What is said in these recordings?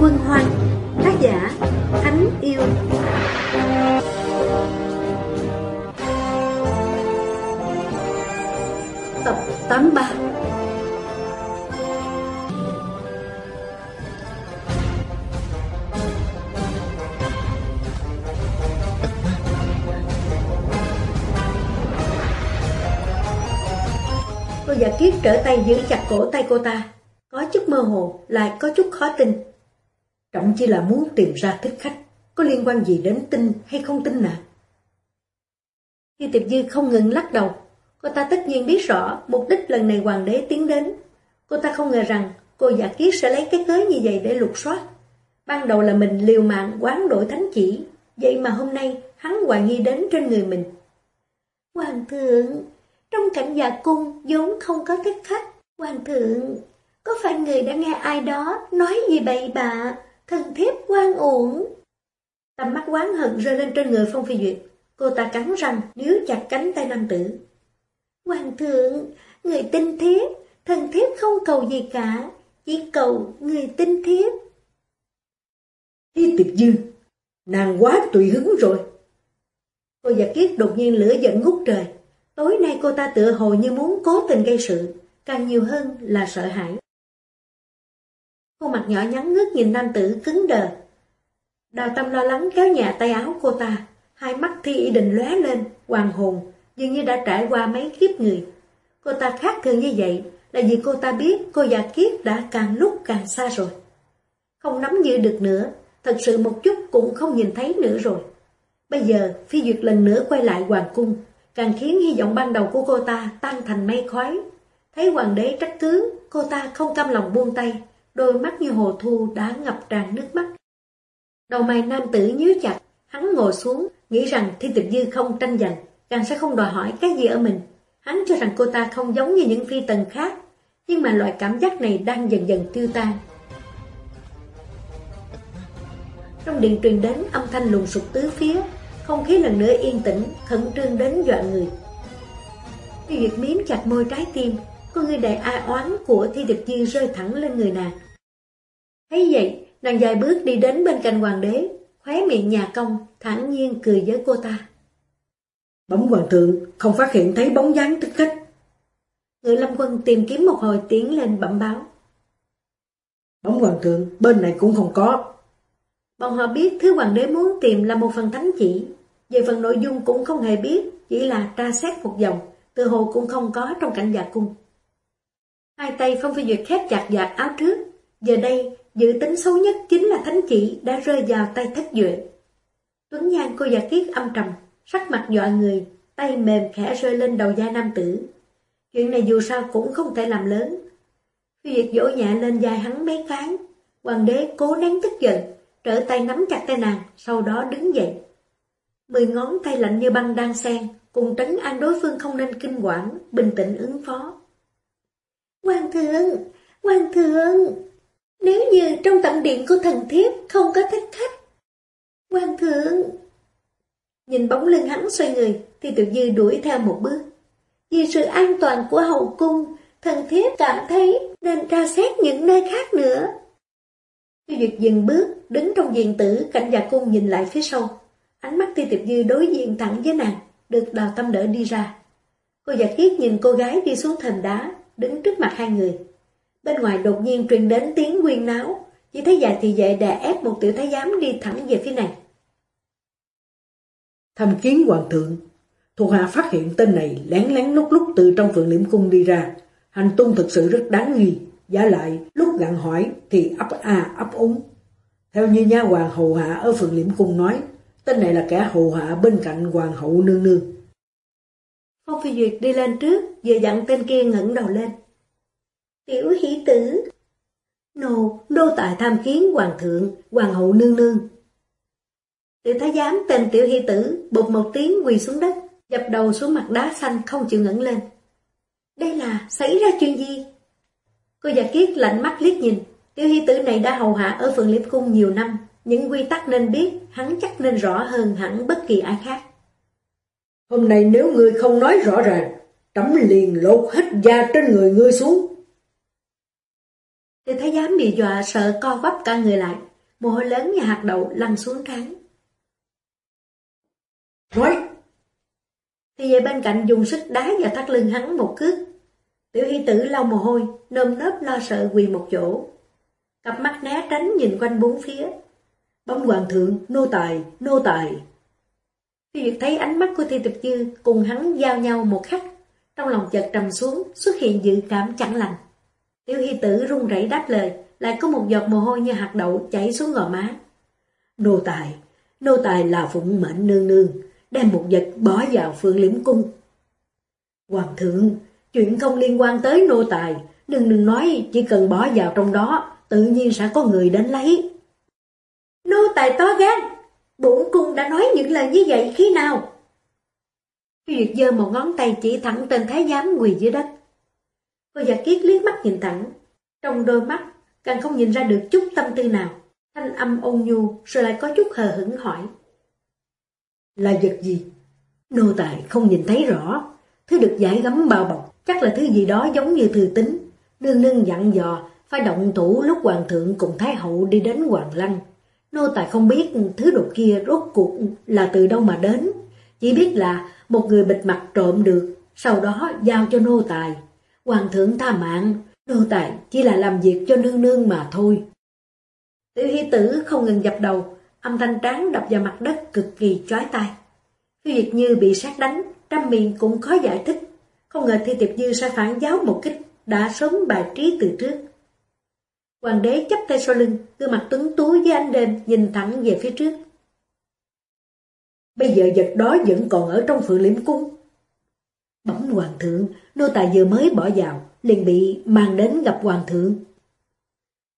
quân hoang Tác giả Thánh Yêu. Tập 83 Cô giả kiết trở tay giữ chặt cổ tay cô ta. Có chút mơ hồ, lại có chút khó tin. Trọng chỉ là muốn tìm ra thích khách Có liên quan gì đến tin hay không tin nào Khi tiệp dư không ngừng lắc đầu Cô ta tất nhiên biết rõ mục đích lần này hoàng đế tiến đến. Cô ta không ngờ rằng cô giả kiết sẽ lấy cái cớ như vậy để lục soát. Ban đầu là mình liều mạng quán đổi thánh chỉ Vậy mà hôm nay hắn hoài nghi đến trên người mình. Hoàng thượng, trong cảnh già cung vốn không có thích khách. Hoàng thượng, có phải người đã nghe ai đó nói gì bậy bạ, thần thiếp quan uổng? Tầm mắt quán hận rơi lên trên người Phong Phi Duyệt. Cô ta cắn răng, níu chặt cánh tay nam tử. Hoàng thượng, người tin thiếp, thần thiếp không cầu gì cả, chỉ cầu người tin thiếp. Thi tiệp dư, nàng quá tùy hứng rồi. Cô giả kiết đột nhiên lửa giận ngút trời. Tối nay cô ta tựa hồ như muốn cố tình gây sự, càng nhiều hơn là sợ hãi. Khuôn mặt nhỏ nhắn ngước nhìn nam tử cứng đờ. Đào tâm lo lắng kéo nhà tay áo cô ta, hai mắt thi y định lóe lên, hoàng hồn, dường như đã trải qua mấy kiếp người. Cô ta khác thường như vậy là vì cô ta biết cô già kiếp đã càng lúc càng xa rồi. Không nắm giữ được nữa, thật sự một chút cũng không nhìn thấy nữa rồi. Bây giờ, phi duyệt lần nữa quay lại hoàng cung, càng khiến hy vọng ban đầu của cô ta tan thành mây khói. Thấy hoàng đế trách cứ, cô ta không cam lòng buông tay, đôi mắt như hồ thu đã ngập tràn nước mắt. Đầu mày nam tử nhíu chặt, hắn ngồi xuống, nghĩ rằng thi tịch dư không tranh giành, càng sẽ không đòi hỏi cái gì ở mình. Hắn cho rằng cô ta không giống như những phi tần khác, nhưng mà loại cảm giác này đang dần dần tiêu tan. Trong điện truyền đến âm thanh lùng sụp tứ phía, không khí lần nữa yên tĩnh, khẩn trương đến dọa người. Thi Duyệt miếm chặt môi trái tim, con người đầy ai oán của Thi Tịch Dư rơi thẳng lên người nàng. Thấy vậy, nàng dài bước đi đến bên cạnh hoàng đế, khóe miệng nhà công, thẳng nhiên cười với cô ta. Bóng hoàng thượng không phát hiện thấy bóng dáng tích khách. Người lâm quân tìm kiếm một hồi tiến lên bẩm báo. Bóng hoàng thượng bên này cũng không có. Bọn họ biết thứ hoàng đế muốn tìm là một phần thánh chỉ, về phần nội dung cũng không hề biết, chỉ là tra xét một dòng, tự hồ cũng không có trong cảnh giả cung. Hai tay Phong Phi Duyệt khép chặt giặt áo trước, giờ đây dự tính xấu nhất chính là thánh chỉ đã rơi vào tay thất duệ. Tuấn Nhan cô giả kiết âm trầm, sắc mặt dọa người, tay mềm khẽ rơi lên đầu da nam tử. Chuyện này dù sao cũng không thể làm lớn. Phi Việt dỗ nhẹ lên vai hắn mấy cái, hoàng đế cố nén tức giận, trở tay nắm chặt tay nàng, sau đó đứng dậy. Mười ngón tay lạnh như băng đang xen, cùng trấn an đối phương không nên kinh quản, bình tĩnh ứng phó. Hoàng thượng, hoàng thượng, nếu như trong tận điện của thần thiếp không có thích khách. Hoàng thượng, nhìn bóng lưng hắn xoay người, thì tự dư đuổi theo một bước. Vì sự an toàn của hậu cung, thần thiếp cảm thấy nên tra xét những nơi khác nữa. Tiêu Duyệt dừng bước, đứng trong diện tử, cạnh già cung nhìn lại phía sau. Ánh mắt Tiêu Tiệp Dư đối diện thẳng với nàng, được đào tâm đỡ đi ra. Cô già kiết nhìn cô gái đi xuống thềm đá, đứng trước mặt hai người. Bên ngoài đột nhiên truyền đến tiếng quyên náo, chỉ thấy dài thì vệ đè ép một tiểu thái giám đi thẳng về phía này. Thăm kiến hoàng thượng, thuộc hạ phát hiện tên này lén lén lúc lúc từ trong phượng liễm cung đi ra. Hành tung thực sự rất đáng nghi, giả lại lúc gặn hỏi thì ấp a ấp úng. Theo như nha hoàng hầu hạ ở phượng liễm cung nói, tên này là kẻ hầu hạ bên cạnh hoàng hậu nương nương. Phong Phi Duyệt đi lên trước, vừa dặn tên kia ngẩng đầu lên. Tiểu hỷ tử. Nô, đô tài tham kiến hoàng thượng, hoàng hậu nương nương. Tiểu thái giám tên tiểu hy tử bụt một tiếng quỳ xuống đất, dập đầu xuống mặt đá xanh không chịu ngẩng lên. Đây là xảy ra chuyện gì? Cô già kiết lạnh mắt liếc nhìn, tiểu hy tử này đã hầu hạ ở phường liếp cung nhiều năm, những quy tắc nên biết, hắn chắc nên rõ hơn hẳn bất kỳ ai khác. Hôm nay nếu ngươi không nói rõ ràng, trẫm liền lột hết da trên người ngươi xuống thì thái dám giám bị dọa sợ co quắp cả người lại, mồ hôi lớn như hạt đậu lăn xuống trán. Nói! Thì về bên cạnh dùng sức đá vào thắt lưng hắn một cước. Tiểu hy tử lau mồ hôi, nơm nớp lo sợ quỳ một chỗ. Cặp mắt né tránh nhìn quanh bốn phía. Bấm hoàng thượng, nô tài, nô tài. Phi Duyệt thấy ánh mắt của Thi Tiệp Dư cùng hắn giao nhau một khắc. Trong lòng chợt trầm xuống, xuất hiện dự cảm chẳng lành. Tiểu y tử run rẩy đáp lời, lại có một giọt mồ hôi như hạt đậu chảy xuống gò má. Nô tài, nô tài là phụng mệnh nương nương, đem một vật bỏ vào phương liễm cung. Hoàng thượng, chuyện không liên quan tới nô tài, đừng đừng nói chỉ cần bỏ vào trong đó, tự nhiên sẽ có người đến lấy. Nô tài to gan, bổn cung đã nói những lời như vậy khi nào? Duyệt giơ một ngón tay chỉ thẳng tên thái giám quỳ dưới đất. Cô giả kiết liếc mắt nhìn thẳng, trong đôi mắt càng không nhìn ra được chút tâm tư nào. Thanh âm ôn nhu rồi lại có chút hờ hững hỏi. Là vật gì? Nô tài không nhìn thấy rõ. Thứ được giải gấm bao bọc, chắc là thứ gì đó giống như thư tính. Nương nương dặn dò, phải động thủ lúc hoàng thượng cùng thái hậu đi đến hoàng lăng. Nô tài không biết thứ đồ kia rốt cuộc là từ đâu mà đến. Chỉ biết là một người bịt mặt trộm được, sau đó giao cho nô tài. Hoàng thượng tha mạng, nô tài chỉ là làm việc cho nương nương mà thôi. Tiểu hy tử không ngừng dập đầu, âm thanh tráng đập vào mặt đất cực kỳ chói tai. Phi Việt Như bị sát đánh, trăm miệng cũng khó giải thích. Không ngờ Thi Tiệp Như sẽ phản giáo một kích, đã sớm bài trí từ trước. Hoàng đế chấp tay sau lưng, gương mặt tuấn tú với ánh đêm nhìn thẳng về phía trước. Bây giờ vật đó vẫn còn ở trong phượng liễm cung. Bẩm hoàng thượng, nô tài vừa mới bỏ vào, liền bị mang đến gặp hoàng thượng.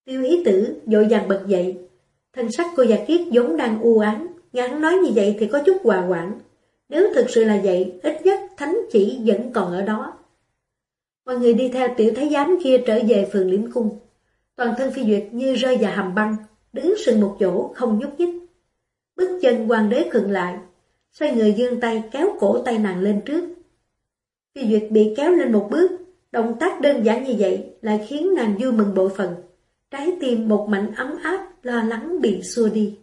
Tiêu ý tử dội vàng bật dậy. Thân sắc cô già kiết giống đang u ám, nghe hắn nói như vậy thì có chút hòa quảng. Nếu thực sự là vậy, ít nhất thánh chỉ vẫn còn ở đó. Mọi người đi theo tiểu thái giám kia trở về phường liễm cung. Toàn thân phi duyệt như rơi vào hầm băng, đứng sừng một chỗ không nhúc nhích. Bước chân hoàng đế khựng lại, xoay người dương tay kéo cổ tay nàng lên trước. Phi duyệt bị kéo lên một bước, động tác đơn giản như vậy lại khiến nàng vui mừng bội phần. Trái tim một mảnh ấm áp, lo lắng bị xua đi.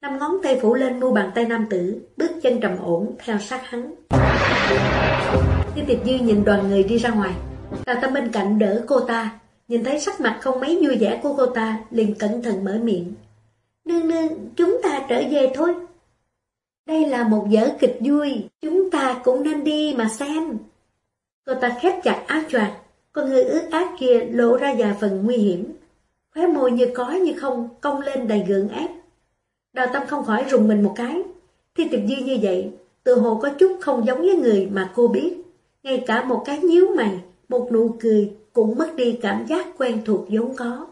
Năm ngón tay phủ lên mu bàn tay nam tử, bước chân trầm ổn theo sát hắn. Khi tiệp dư nhìn đoàn người đi ra ngoài, Đào tâm bên cạnh đỡ cô ta, nhìn thấy sắc mặt không mấy vui vẻ của cô ta, liền cẩn thận mở miệng. Nương nương, chúng ta trở về thôi. Đây là một vở kịch vui, chúng ta cũng nên đi mà xem. Cô ta khép chặt áo choàng, con người ướt át kia lộ ra vài phần nguy hiểm. Khóe môi như có như không, cong lên đầy gượng ép. Đào tâm không khỏi rùng mình một cái. Thi tiệp dư như vậy, tự hồ có chút không giống với người mà cô biết. Ngay cả một cái nhíu mày, một nụ cười cũng mất đi cảm giác quen thuộc vốn có.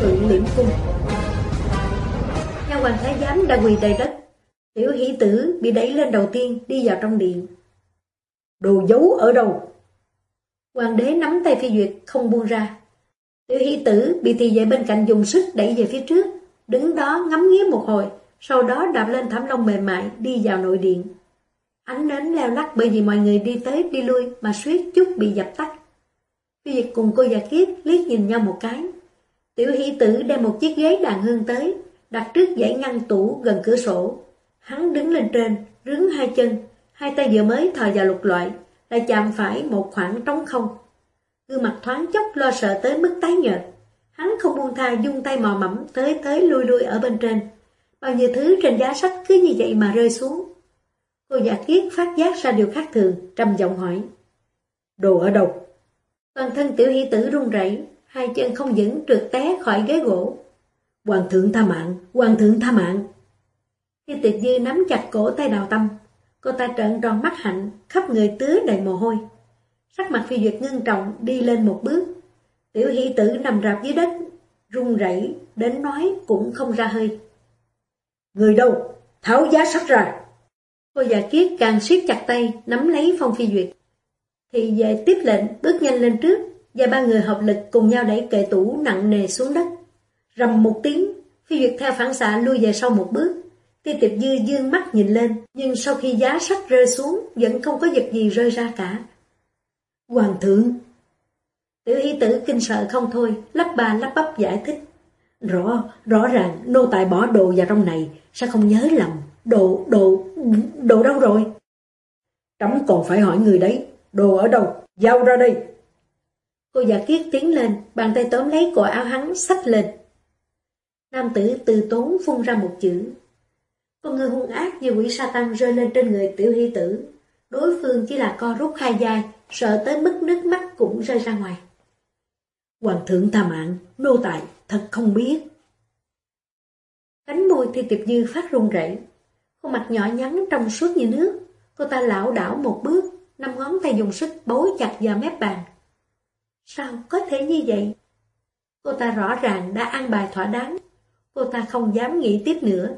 Tự liễm cung Nhà hoàng thái giám đã quỳ đầy đất. Tiểu hỷ tử bị đẩy lên đầu tiên đi vào trong điện. Đồ giấu ở đâu? Hoàng đế nắm tay phi duyệt không buông ra. Tiểu hỷ tử bị thị vệ bên cạnh dùng sức đẩy về phía trước, đứng đó ngắm nghía một hồi, sau đó đạp lên thảm lông mềm mại đi vào nội điện. Ánh nến leo lắc bởi vì mọi người đi tới đi lui mà suýt chút bị dập tắt. Phi Duyệt cùng cô già kiếp liếc nhìn nhau một cái. Tiểu hỷ tử đem một chiếc ghế đàn hương tới, đặt trước dãy ngăn tủ gần cửa sổ. Hắn đứng lên trên, rướng hai chân, hai tay vừa mới thò vào lục loại, lại chạm phải một khoảng trống không. Gương mặt thoáng chốc lo sợ tới mức tái nhợt. Hắn không buông tha dung tay mò mẫm tới tới lui lui ở bên trên. Bao nhiêu thứ trên giá sách cứ như vậy mà rơi xuống. Cô giả kiết phát giác ra điều khác thường, trầm giọng hỏi. Đồ ở đâu? Toàn thân tiểu hỷ tử run rẩy, hai chân không vững trượt té khỏi ghế gỗ. Hoàng thượng tha mạng, hoàng thượng tha mạng. Khi tiệt dư nắm chặt cổ tay đào tâm, cô ta trợn tròn mắt hạnh, khắp người tứa đầy mồ hôi. Sắc mặt phi duyệt ngưng trọng đi lên một bước. Tiểu hy tử nằm rạp dưới đất, run rẩy đến nói cũng không ra hơi. Người đâu? Tháo giá sắt ra. Cô già kiết càng siết chặt tay, nắm lấy phong phi duyệt. Thì về tiếp lệnh, bước nhanh lên trước, và ba người hợp lực cùng nhau đẩy kệ tủ nặng nề xuống đất. Rầm một tiếng, phi duyệt theo phản xạ lui về sau một bước. Ti tiệp dư dương mắt nhìn lên, nhưng sau khi giá sách rơi xuống, vẫn không có vật gì rơi ra cả. Hoàng thượng! Tiểu hy tử kinh sợ không thôi, lắp ba lắp bắp giải thích. Rõ, rõ ràng nô tài bỏ đồ vào trong này, sao không nhớ lầm, đồ, đồ, đồ đâu rồi? Trẫm còn phải hỏi người đấy, đồ ở đâu, giao ra đây. Cô già kiết tiến lên, bàn tay tóm lấy cổ áo hắn, xách lên. Nam tử từ tốn phun ra một chữ. Con người hung ác như quỷ sa tăng rơi lên trên người tiểu hy tử. Đối phương chỉ là co rút hai dai, sợ tới mức nước mắt cũng rơi ra ngoài. Hoàng thượng tha mạng, nô tài, thật không biết. Cánh môi thi tiệp dư phát run rẩy, khuôn mặt nhỏ nhắn trong suốt như nước. Cô ta lão đảo một bước, năm ngón tay dùng sức bối chặt vào mép bàn. Sao có thể như vậy? Cô ta rõ ràng đã ăn bài thỏa đáng. Cô ta không dám nghĩ tiếp nữa.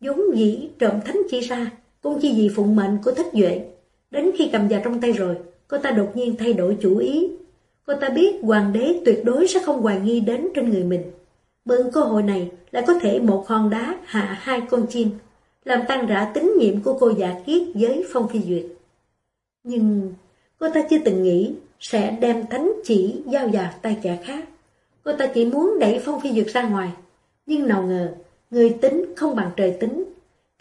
Dũng dĩ trộm thánh chi ra, cũng chỉ vì phụng mệnh của thất duệ. Đến khi cầm vào trong tay rồi, cô ta đột nhiên thay đổi chủ ý. Cô ta biết hoàng đế tuyệt đối sẽ không hoài nghi đến trên người mình. Mượn cơ hội này lại có thể một hòn đá hạ hai con chim, làm tăng rã tín nhiệm của cô giả kiết với Phong Phi Duyệt. Nhưng cô ta chưa từng nghĩ sẽ đem thánh chỉ giao vào tay kẻ khác. Cô ta chỉ muốn đẩy Phong Phi Duyệt ra ngoài, nhưng nào ngờ, người tính không bằng trời tính.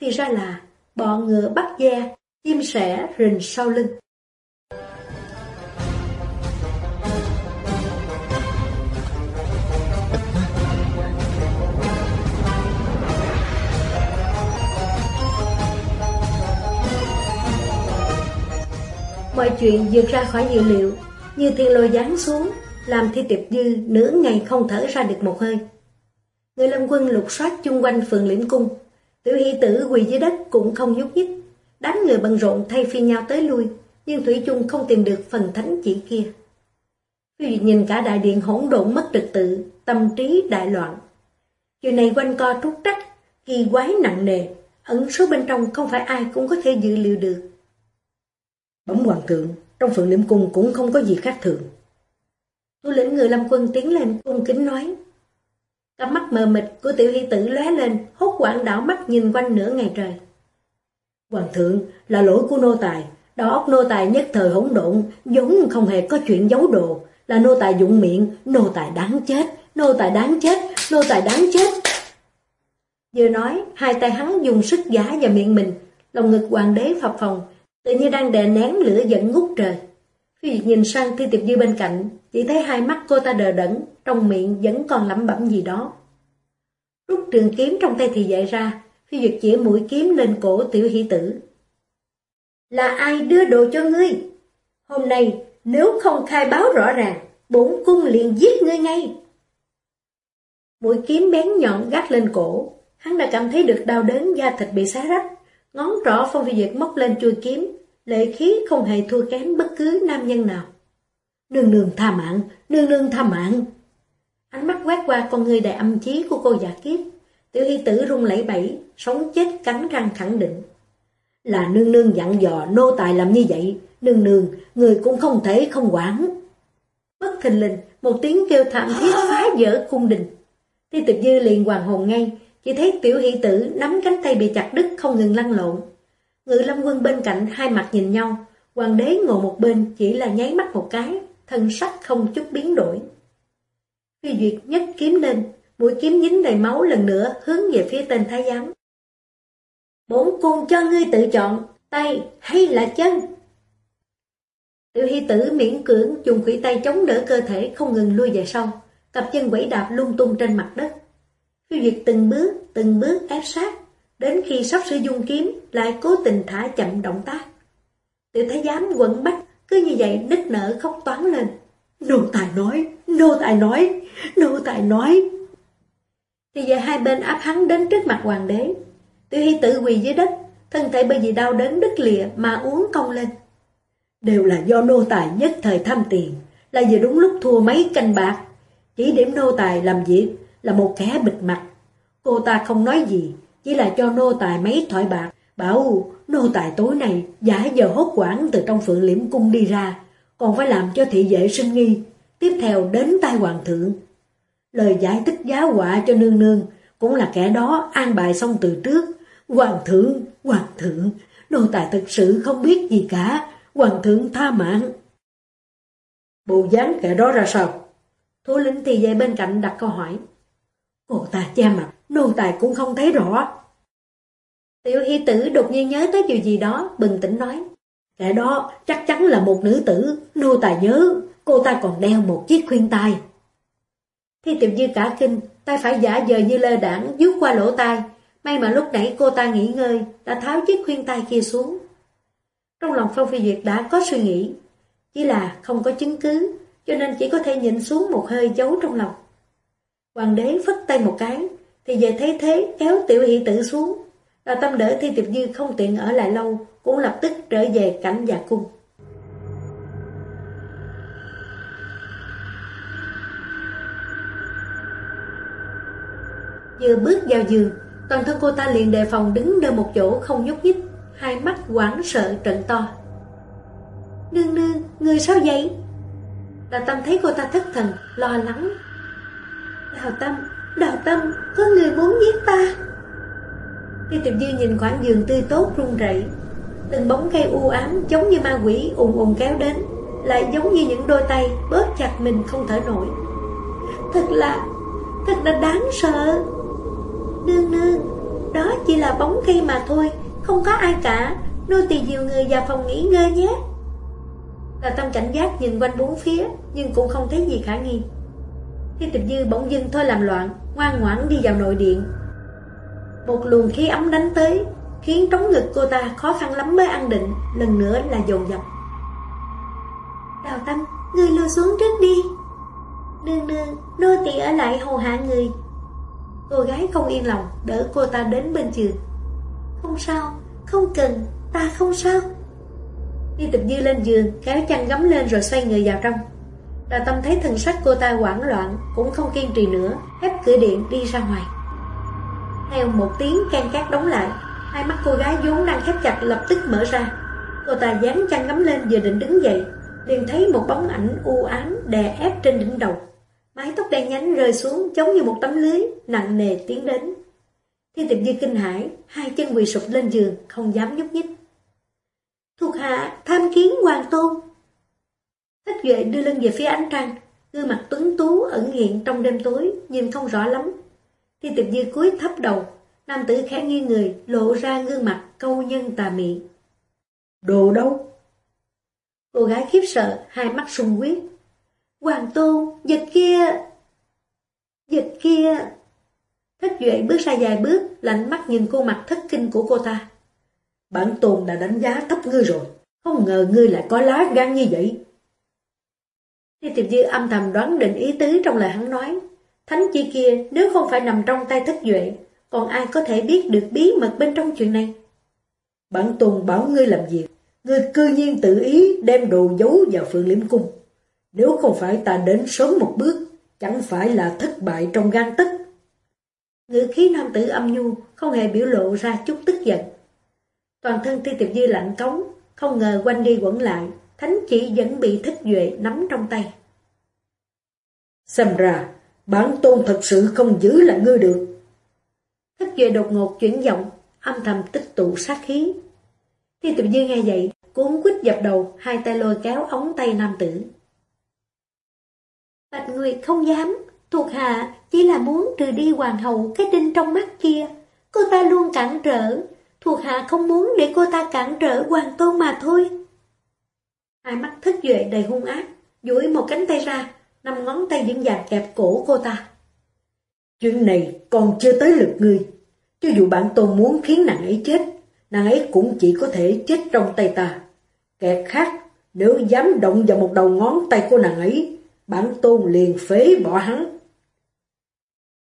Thì ra là, bọn ngựa bắt da, chim sẻ rình sau lưng. Mọi chuyện vượt ra khỏi dự liệu, như thiên lôi giáng xuống, làm thi tiệp dư nửa ngày không thở ra được một hơi. Người lâm quân lục soát chung quanh phường liễm cung, tiểu hy tử quỳ dưới đất cũng không nhúc nhích. Đám người bận rộn thay phiên nhau tới lui, nhưng Thủy chung không tìm được phần thánh chỉ kia. Phi nhìn cả đại điện hỗn độn mất trật tự, tâm trí đại loạn. Chuyện này quanh co trúc trách kỳ quái nặng nề, ẩn số bên trong không phải ai cũng có thể dự liệu được. Bấm hoàng thượng, trong phượng liễm cung cũng không có gì khác thường. Thủ lĩnh người lâm quân tiến lên cung kính nói. Cặp mắt mờ mịt của tiểu hy tử lóe lên, hốt quảng đảo mắt nhìn quanh nửa ngày trời. Hoàng thượng, là lỗi của nô tài, đầu óc nô tài nhất thời hỗn độn, giống không hề có chuyện giấu đồ, là nô tài dụng miệng, nô tài đáng chết, nô tài đáng chết, nô tài đáng chết. Vừa nói, hai tay hắn dùng sức giả vào miệng mình, lòng ngực hoàng đế phập phòng, tự như đang đè nén lửa giận ngút trời. Phi nhìn sang Thi Tiệp Dư bên cạnh, chỉ thấy hai mắt cô ta đờ đẫn, trong miệng vẫn còn lẩm bẩm gì đó. Rút trường kiếm trong tay thì dậy ra, Phi Duyệt chỉ mũi kiếm lên cổ tiểu hỷ tử. Là ai đưa đồ cho ngươi? Hôm nay, nếu không khai báo rõ ràng, bổn cung liền giết ngươi ngay. Mũi kiếm bén nhọn gắt lên cổ, hắn đã cảm thấy được đau đớn da thịt bị xé rách. Ngón trỏ Phong Phi Duyệt móc lên chui kiếm, lệ khí không hề thua kém bất cứ nam nhân nào. Nương nương tha mạng, nương nương tha mạng. Ánh mắt quét qua con người đầy âm chí của cô giả kiếp. Tiểu hy tử rung lẫy bẫy, sống chết cắn răng khẳng định. Là nương nương dặn dò nô tài làm như vậy, nương nương, người cũng không thể không quản. Bất thình lình, một tiếng kêu thảm thiết phá vỡ cung đình. Thi tịch dư liền hoàng hồn ngay, chỉ thấy tiểu hy tử nắm cánh tay bị chặt đứt không ngừng lăn lộn. Ngự lâm quân bên cạnh hai mặt nhìn nhau, hoàng đế ngồi một bên chỉ là nháy mắt một cái, thân sắc không chút biến đổi. Phi Duyệt nhất kiếm lên, mũi kiếm dính đầy máu lần nữa hướng về phía tên thái giám. Bốn cung cho ngươi tự chọn, tay hay là chân? Tiểu hy tử miễn cưỡng dùng khủy tay chống đỡ cơ thể không ngừng lui về sau, cặp chân quẩy đạp lung tung trên mặt đất. Tiêu Duyệt từng bước, từng bước ép sát, đến khi sắp sử dụng kiếm lại cố tình thả chậm động tác. Tiểu thái giám quẩn bách, cứ như vậy nức nở khóc toán lên. Nô tài nói, nô tài nói, nô tài nói. Thì giờ hai bên áp hắn đến trước mặt hoàng đế. Tiểu hy tự quỳ dưới đất, thân thể bởi vì đau đớn đứt lìa mà uống cong lên. Đều là do nô tài nhất thời tham tiền, là vì đúng lúc thua mấy canh bạc. Chỉ điểm nô tài làm việc là một kẻ bịt mặt. Cô ta không nói gì, chỉ là cho nô tài mấy thỏi bạc, bảo nô tài tối nay giả giờ hốt quản từ trong phượng liễm cung đi ra, còn phải làm cho thị vệ sinh nghi, tiếp theo đến tai hoàng thượng. Lời giải thích giá họa cho nương nương cũng là kẻ đó an bài xong từ trước. Hoàng thượng, hoàng thượng, nô tài thật sự không biết gì cả, hoàng thượng tha mạng. Bộ dáng kẻ đó ra sao? Thủ lĩnh thì về bên cạnh đặt câu hỏi. Ồ ta cha mặt, nô tài cũng không thấy rõ. Tiểu y tử đột nhiên nhớ tới điều gì đó, bình tĩnh nói. Kẻ đó chắc chắn là một nữ tử, nô tài nhớ, cô ta còn đeo một chiếc khuyên tai. Thi tiểu dư cả kinh, tay phải giả dờ như lơ đảng, vuốt qua lỗ tai. May mà lúc nãy cô ta nghỉ ngơi, đã tháo chiếc khuyên tai kia xuống. Trong lòng Phong Phi Duyệt đã có suy nghĩ, chỉ là không có chứng cứ, cho nên chỉ có thể nhịn xuống một hơi giấu trong lòng. Hoàng đế phất tay một cái, thì về thấy thế kéo tiểu hỷ tử xuống. Đào tâm đỡ thi tiệp dư không tiện ở lại lâu, cũng lập tức trở về cảnh dạ cung. Vừa bước vào giường, toàn thân cô ta liền đề phòng đứng nơi một chỗ không nhúc nhích, hai mắt quảng sợ trận to. Nương nương, người sao vậy? Đào tâm thấy cô ta thất thần, lo lắng. Đào tâm, đào tâm, có người muốn giết ta. Tiêu tiểu dư nhìn khoảng giường tươi tốt run rẩy Từng bóng cây u ám giống như ma quỷ ùn ùn kéo đến Lại giống như những đôi tay bóp chặt mình không thở nổi. Thật là, thật là đáng sợ. Nương nương, đó chỉ là bóng cây mà thôi Không có ai cả Nô tỳ nhiều người vào phòng nghỉ ngơi nhé. Là tâm cảnh giác nhìn quanh bốn phía Nhưng cũng không thấy gì khả nghi. Khi tịch dư bỗng dưng thôi làm loạn, Ngoan ngoãn đi vào nội điện. Một luồng khí ấm đánh tới, Khiến trống ngực cô ta khó khăn lắm mới ăn định, Lần nữa là dồn dập. Đào tâm Ngươi lưu xuống trước đi. Nương nương, Nô tỳ ở lại hầu hạ người. Cô gái không yên lòng, Đỡ cô ta đến bên giường. Không sao, Không cần, Ta không sao. Đi tịch dư lên giường Kéo chăn gắm lên rồi xoay người vào trong. Đào tâm thấy thần sắc cô ta hoảng loạn, Cũng không kiên trì nữa hép cửa điện đi ra ngoài. Theo một tiếng can cát đóng lại, Hai mắt cô gái vốn đang khép chặt lập tức mở ra. Cô ta dán chăn ngắm lên vừa định đứng dậy, liền thấy một bóng ảnh u ám đè ép trên đỉnh đầu. Mái tóc đen nhánh rơi xuống giống như một tấm lưới, nặng nề tiến đến. Thiên tiệp dư kinh hãi, Hai chân quỳ sụp lên giường, Không dám nhúc nhích. Thuộc hạ tham kiến hoàng tôn. Thích Duệ đưa lưng về phía ánh trăng Gương mặt tuấn tú ẩn hiện trong đêm tối Nhìn không rõ lắm Thiên tiệp dư cúi thấp đầu Nam tử khẽ nghiêng người, lộ ra gương mặt câu nhân tà mị. Đồ đâu? Cô gái khiếp sợ, hai mắt sung huyết. Hoàng tôn, dịch kia! Dịch kia! Thất Duệ bước ra vài bước, lạnh mắt nhìn khuôn mặt thất kinh của cô ta. Bản tôn đã đánh giá thấp ngươi rồi, không ngờ ngươi lại có lá gan như vậy. Thi tiệp dư âm thầm đoán định ý tứ trong lời hắn nói. Thánh chi kia nếu không phải nằm trong tay thất duệ, còn ai có thể biết được bí mật bên trong chuyện này? Bản Tùng bảo ngươi làm việc, ngươi cư nhiên tự ý đem đồ giấu vào phượng liễm cung. Nếu không phải ta đến sớm một bước, chẳng phải là thất bại trong gan tức. Ngữ khí nam tử âm nhu, không hề biểu lộ ra chút tức giận. Toàn thân ti tiệp dư lạnh cống, không ngờ quanh đi quẩn lại, thánh chỉ vẫn bị thất duệ nắm trong tay. Xem ra, bản tôn thật sự không giữ lại ngươi được. Thất duệ đột ngột chuyển giọng, âm thầm tích tụ sát khí. Thi tự như nghe vậy, cuốn quýt dập đầu, hai tay lôi kéo ống tay nam tử. Bạch người không dám, thuộc hạ chỉ là muốn trừ đi hoàng hậu cái đinh trong mắt kia. Cô ta luôn cản trở, thuộc hạ không muốn để cô ta cản trở hoàng tôn mà thôi. Hai mắt thức duệ đầy hung ác, duỗi một cánh tay ra, năm ngón tay dững dàng kẹp cổ cô ta. Chuyện này còn chưa tới lượt ngươi. Cho dù bạn tôn muốn khiến nàng ấy chết, nàng ấy cũng chỉ có thể chết trong tay ta. Kẻ khác, nếu dám động vào một đầu ngón tay của nàng ấy, bản tôn liền phế bỏ hắn.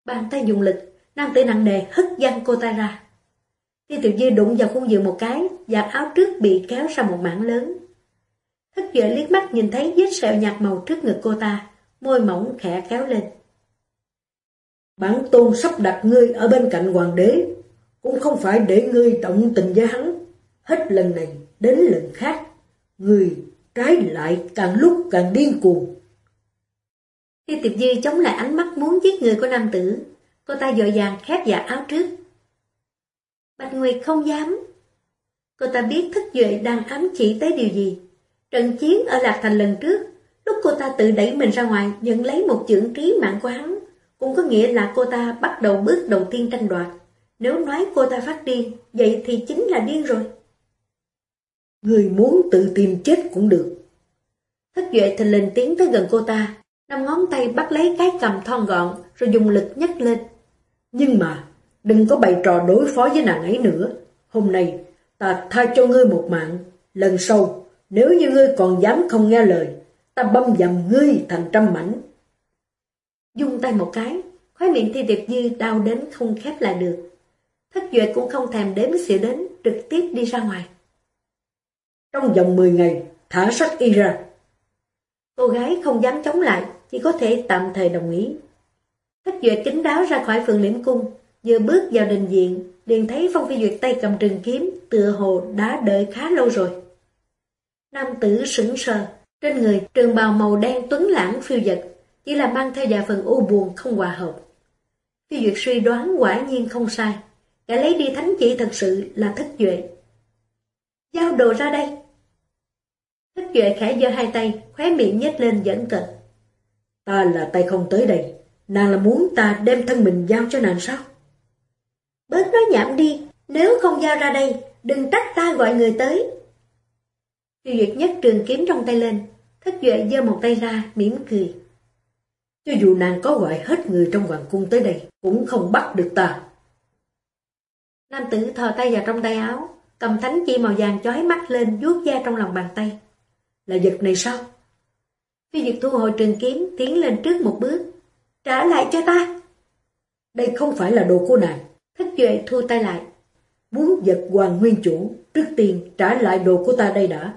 Bàn tay dùng lực, nam tử nặng nề hất văng cô ta ra. Khi tiểu dư đụng vào khung giường một cái, và áo trước bị kéo ra một mảng lớn thức dậy liếc mắt nhìn thấy vết sẹo nhạt màu trước ngực cô ta, môi mỏng khẽ kéo lên. Bản tôn sắp đặt ngươi ở bên cạnh hoàng đế, cũng không phải để ngươi động tình với hắn. Hết lần này đến lần khác, ngươi trái lại càng lúc càng điên cuồng. Khi tiệp dư chống lại ánh mắt muốn giết người của nam tử, cô ta dội dàng khép dạ áo trước. Bạch Nguyệt không dám. Cô ta biết thức duệ đang ám chỉ tới điều gì. Trận chiến ở Lạc Thành lần trước, Lúc cô ta tự đẩy mình ra ngoài nhận lấy một chưởng trí mạng của hắn, cũng có nghĩa là cô ta bắt đầu bước đầu tiên tranh đoạt. Nếu nói cô ta phát điên, vậy thì chính là điên rồi. Người muốn tự tìm chết cũng được. Thất Duệ thì lên tiếng tới gần cô ta, năm ngón tay bắt lấy cái cầm thon gọn, rồi dùng lực nhấc lên. Nhưng mà, đừng có bày trò đối phó với nàng ấy nữa. Hôm nay, ta tha cho ngươi một mạng. Lần sau, nếu như ngươi còn dám không nghe lời, ta băm dầm ngươi thành trăm mảnh. Dung tay một cái, khói miệng thi tiệp như đau đến không khép lại được. Thất Duệ cũng không thèm đếm xỉa đến, trực tiếp đi ra ngoài. Trong vòng 10 ngày, thả sách y ra. Cô gái không dám chống lại, chỉ có thể tạm thời đồng ý. Thất Duệ kính đáo ra khỏi phường liễm cung, vừa bước vào đình diện, liền thấy Phong Phi Duyệt tay cầm trường kiếm, tựa hồ đã đợi khá lâu rồi. Nam tử sững sờ, trên người trường bào màu đen tuấn lãng phiêu dật, chỉ là mang theo dạ phần u buồn không hòa hợp. Phi Duyệt suy đoán quả nhiên không sai, cả lấy đi thánh chỉ thật sự là thất duệ. Giao đồ ra đây. Thất duệ khẽ giơ hai tay, khóe miệng nhếch lên dẫn cận. Ta là tay không tới đây, nàng là muốn ta đem thân mình giao cho nàng sao? Bớt nói nhảm đi, nếu không giao ra đây, đừng trách ta gọi người tới. Tiêu Duyệt nhất trường kiếm trong tay lên, thất duệ giơ một tay ra, mỉm cười. Cho dù nàng có gọi hết người trong hoàng cung tới đây, cũng không bắt được ta. Nam tử thò tay vào trong tay áo, cầm thánh chi màu vàng chói mắt lên vuốt da trong lòng bàn tay. Là vật này sao? Phi Duyệt thu hồi trường kiếm, tiến lên trước một bước. Trả lại cho ta! Đây không phải là đồ của nàng. Thất Duệ thu tay lại. Muốn vật hoàng nguyên chủ, trước tiên trả lại đồ của ta đây đã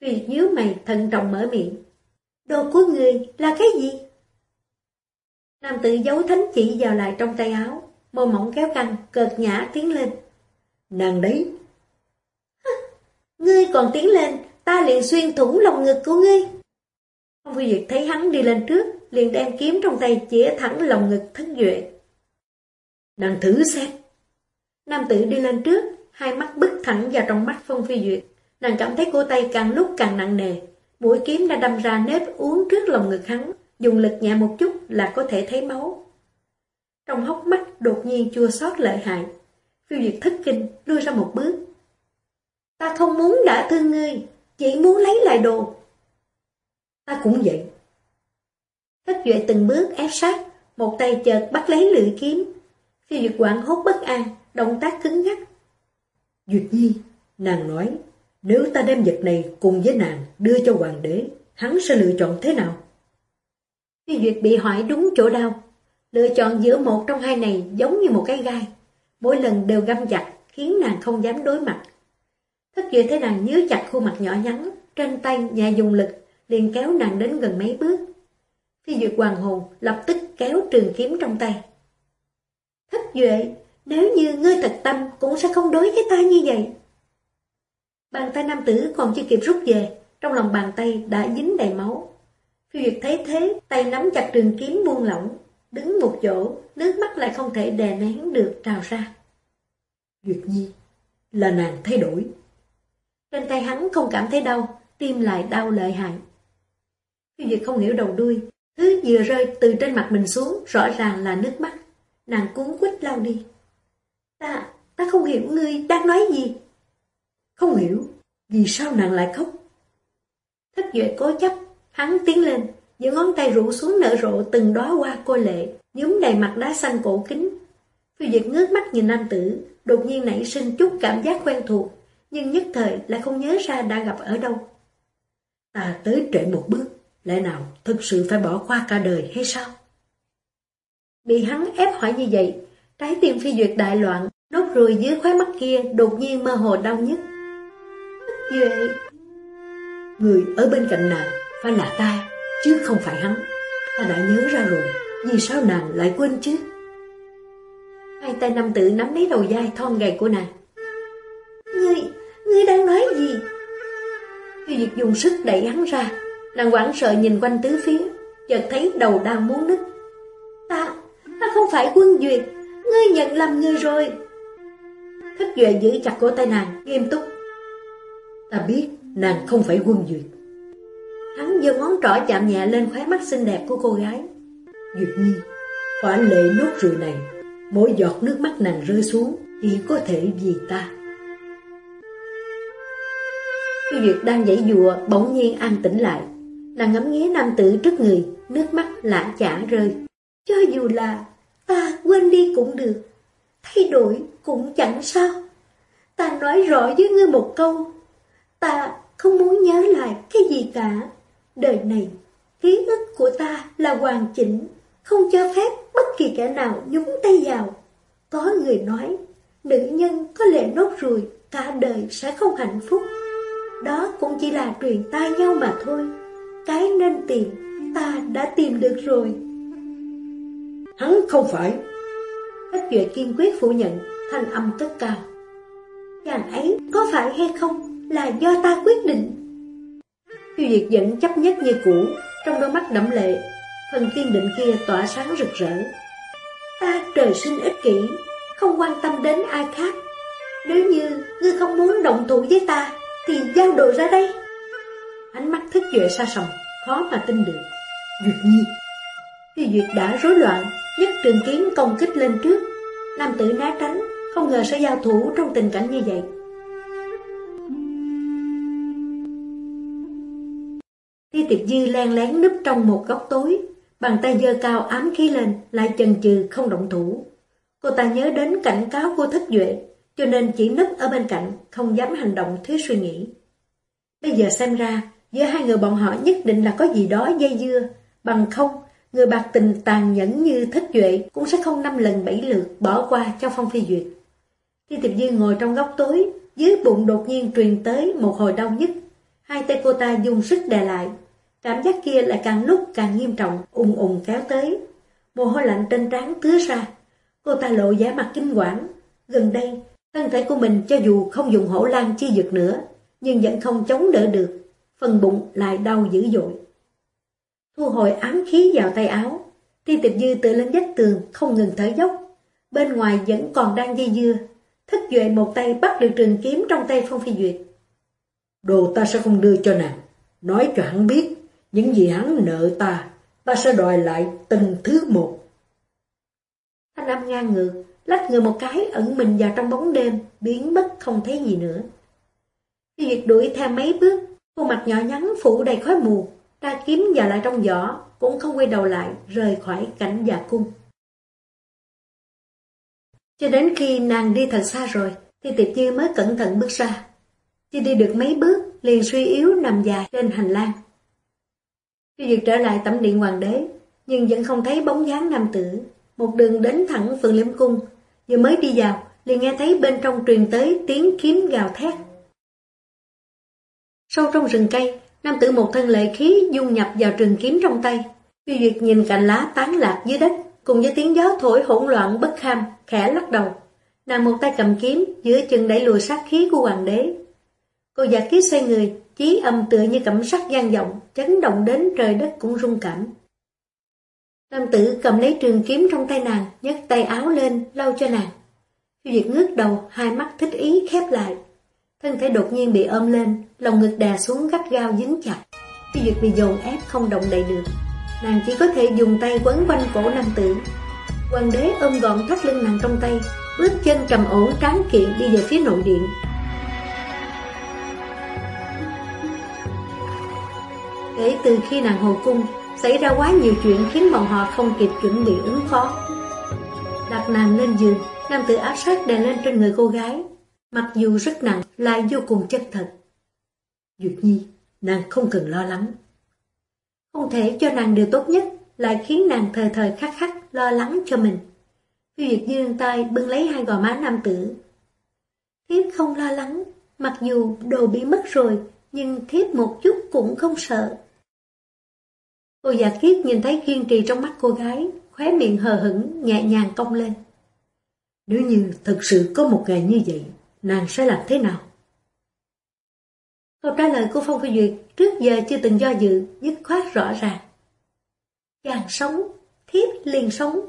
vì nhớ nhíu mày, thận trọng mở miệng. Đồ của người là cái gì? Nam tử giấu thánh chỉ vào lại trong tay áo, môi mỏng kéo căng, cợt nhã tiến lên. Nàng đấy. ngươi còn tiến lên, ta liền xuyên thủng lòng ngực của ngươi. phong Phi Duyệt thấy hắn đi lên trước, liền đem kiếm trong tay chĩa thẳng lòng ngực thất duệ. Nàng thử xem. Nam tử đi lên trước, hai mắt bức thẳng vào trong mắt Phong Phi Duyệt. Nàng cảm thấy cổ tay càng lúc càng nặng nề. Mũi kiếm đã đâm ra nếp uống trước lòng ngực hắn, dùng lực nhẹ một chút là có thể thấy máu. Trong hốc mắt đột nhiên chua xót lợi hại. Phiêu Duyệt thất kinh, đưa ra một bước. Ta không muốn đả thương ngươi, chỉ muốn lấy lại đồ. Ta cũng vậy. Thất Duệ từng bước ép sát, một tay chợt bắt lấy lưỡi kiếm. Phiêu Duyệt quảng hốt bất an, động tác cứng ngắc. Duyệt Nhi, nàng nói, nếu ta đem vật này cùng với nàng đưa cho hoàng đế, hắn sẽ lựa chọn thế nào? Phi Duyệt bị hỏi đúng chỗ đau. Lựa chọn giữa một trong hai này giống như một cái gai. Mỗi lần đều găm chặt, khiến nàng không dám đối mặt. Thất Duệ thấy nàng nhớ chặt khuôn mặt nhỏ nhắn, trên tay nhà dùng lực, liền kéo nàng đến gần mấy bước. Phi Duyệt hoàng hồn lập tức kéo trường kiếm trong tay. Thất Duệ, nếu như ngươi thật tâm cũng sẽ không đối với ta như vậy. Bàn tay nam tử còn chưa kịp rút về, trong lòng bàn tay đã dính đầy máu. Phi Duyệt thấy thế, tay nắm chặt trường kiếm buông lỏng, đứng một chỗ, nước mắt lại không thể đè nén được trào ra. Duyệt Nhi, là nàng thay đổi. Trên tay hắn không cảm thấy đau, tim lại đau lợi hại. Phi Duyệt không hiểu đầu đuôi, thứ vừa rơi từ trên mặt mình xuống rõ ràng là nước mắt. Nàng cuốn quýt lau đi. Ta, ta không hiểu ngươi đang nói gì. Không hiểu, vì sao nàng lại khóc? Thất Duệ cố chấp, hắn tiến lên, giữa ngón tay rũ xuống nở rộ từng đóa hoa cô lệ, nhúm đầy mặt đá xanh cổ kính. Phi Duyệt ngước mắt nhìn nam tử, đột nhiên nảy sinh chút cảm giác quen thuộc, nhưng nhất thời lại không nhớ ra đã gặp ở đâu. Ta tới trễ một bước, lẽ nào thực sự phải bỏ qua cả đời hay sao? Bị hắn ép hỏi như vậy, trái tim phi duyệt đại loạn, nốt ruồi dưới khóe mắt kia đột nhiên mơ hồ đau nhất ghê Người ở bên cạnh nàng phải là ta, chứ không phải hắn. Ta đã nhớ ra rồi, vì sao nàng lại quên chứ? Hai tay nam tử nắm lấy đầu dai thon gầy của nàng. Ngươi, ngươi đang nói gì? Khi Duyệt dùng sức đẩy hắn ra, nàng quảng sợ nhìn quanh tứ phía, chợt thấy đầu đang muốn nứt. Ta, ta không phải quân duyệt, ngươi nhận lầm ngươi rồi. Thất Duệ giữ chặt cổ tay nàng, nghiêm túc. Ta biết nàng không phải quân duyệt. Hắn giơ ngón trỏ chạm nhẹ lên khóe mắt xinh đẹp của cô gái. Duyệt Nhi, khỏa lệ nốt ruồi này, mỗi giọt nước mắt nàng rơi xuống chỉ có thể vì ta. Khi Duyệt đang dãy dùa, bỗng nhiên an tĩnh lại. Nàng ngắm nghía nam tử trước người, nước mắt lã chả rơi. Cho dù là ta quên đi cũng được, thay đổi cũng chẳng sao. Ta nói rõ với ngươi một câu, ta không muốn nhớ lại cái gì cả. Đời này, ký ức của ta là hoàn chỉnh, không cho phép bất kỳ kẻ nào nhúng tay vào. Có người nói, nữ nhân có lẽ nốt ruồi, cả đời sẽ không hạnh phúc. Đó cũng chỉ là truyền tai nhau mà thôi. Cái nên tìm, ta đã tìm được rồi. Hắn không phải. Các duệ kiên quyết phủ nhận, thanh âm cất cao. Chàng ấy có phải hay không là do ta quyết định. Tiêu diệt vẫn chấp nhất như cũ, trong đôi mắt đẫm lệ, phần kiên định kia tỏa sáng rực rỡ. Ta trời sinh ích kỷ, không quan tâm đến ai khác. Nếu như ngươi không muốn động thủ với ta, thì giao đồ ra đây. Ánh mắt thức dậy xa sầm, khó mà tin được. Duyệt Nhi. Tiêu Duyệt đã rối loạn, nhất trường kiếm công kích lên trước. Nam tử né tránh, không ngờ sẽ giao thủ trong tình cảnh như vậy. Thi tiệp dư len lén núp trong một góc tối, bàn tay dơ cao ám khí lên, lại chần chừ không động thủ. Cô ta nhớ đến cảnh cáo của thất duệ, cho nên chỉ núp ở bên cạnh, không dám hành động thiếu suy nghĩ. Bây giờ xem ra, giữa hai người bọn họ nhất định là có gì đó dây dưa, bằng không, người bạc tình tàn nhẫn như thất duệ cũng sẽ không năm lần bảy lượt bỏ qua cho Phong Phi Duyệt. Khi Tiệp Dư ngồi trong góc tối, dưới bụng đột nhiên truyền tới một hồi đau nhức. Hai tay cô ta dùng sức đè lại. Cảm giác kia lại càng lúc càng nghiêm trọng, ùng ùng kéo tới. Mồ hôi lạnh trên trán tứa ra. Cô ta lộ vẻ mặt kinh quản. Gần đây, thân thể của mình cho dù không dùng hổ lan chi dược nữa, nhưng vẫn không chống đỡ được. Phần bụng lại đau dữ dội. Thu hồi ám khí vào tay áo. Ti Tiệp Dư tự lên vách tường, không ngừng thở dốc. Bên ngoài vẫn còn đang dây dưa, thức Duệ một tay bắt được trường kiếm trong tay Phong Phi Duyệt. Đồ ta sẽ không đưa cho nàng. Nói cho hắn biết, những gì hắn nợ ta, ta sẽ đòi lại từng thứ một. Thanh âm ngang ngược, lách người một cái ẩn mình vào trong bóng đêm, biến mất không thấy gì nữa. khi Duyệt đuổi theo mấy bước, khuôn mặt nhỏ nhắn phủ đầy khói mù, ta kiếm vào lại trong giỏ, cũng không quay đầu lại, rời khỏi cảnh già cung. Cho đến khi nàng đi thật xa rồi, thì Tiệp Dư mới cẩn thận bước ra. Chỉ đi được mấy bước, liền suy yếu nằm dài trên hành lang. Khi Duyệt trở lại tẩm điện hoàng đế, nhưng vẫn không thấy bóng dáng nam tử. Một đường đến thẳng phượng liễm cung, vừa mới đi vào, liền nghe thấy bên trong truyền tới tiếng kiếm gào thét. Sâu trong rừng cây, nam tử một thân lệ khí dung nhập vào trường kiếm trong tay. Phi Duyệt nhìn cành lá tán lạc dưới đất, cùng với tiếng gió thổi hỗn loạn bất kham, khẽ lắc đầu. Nàng một tay cầm kiếm, giữa chân đẩy lùi sát khí của hoàng đế. Cô giả kiết xoay người, chí âm tựa như cẩm sắc gian vọng, chấn động đến trời đất cũng rung cảm. Nam tử cầm lấy trường kiếm trong tay nàng, nhấc tay áo lên, lau cho nàng. Phiêu Diệt ngước đầu, hai mắt thích ý khép lại. Thân thể đột nhiên bị ôm lên, lòng ngực đè xuống gắt gao dính chặt. Phiêu Diệt bị dồn ép không động đậy được. Nàng chỉ có thể dùng tay quấn quanh cổ nam tử. Hoàng đế ôm gọn thắt lưng nàng trong tay, bước chân trầm ổn tráng kiện đi về phía nội điện. Kể từ khi nàng hồi cung, xảy ra quá nhiều chuyện khiến bọn họ không kịp chuẩn bị ứng phó. Đặt nàng lên giường, nam tử áp sát đè lên trên người cô gái. Mặc dù rất nặng, lại vô cùng chân thật. Duyệt Nhi, nàng không cần lo lắng. Không thể cho nàng điều tốt nhất, lại khiến nàng thời thời khắc khắc lo lắng cho mình. Phi Duyệt dương tay bưng lấy hai gò má nam tử. Thiếp không lo lắng, mặc dù đồ bị mất rồi, nhưng thiếp một chút cũng không sợ. Cô già kiết nhìn thấy kiên trì trong mắt cô gái, khóe miệng hờ hững, nhẹ nhàng cong lên. Nếu như thật sự có một ngày như vậy, nàng sẽ làm thế nào? Câu trả lời của Phong Phi Duyệt trước giờ chưa từng do dự, dứt khoát rõ ràng. Chàng sống, thiếp liền sống.